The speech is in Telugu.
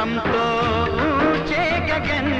సంతో చే గగన్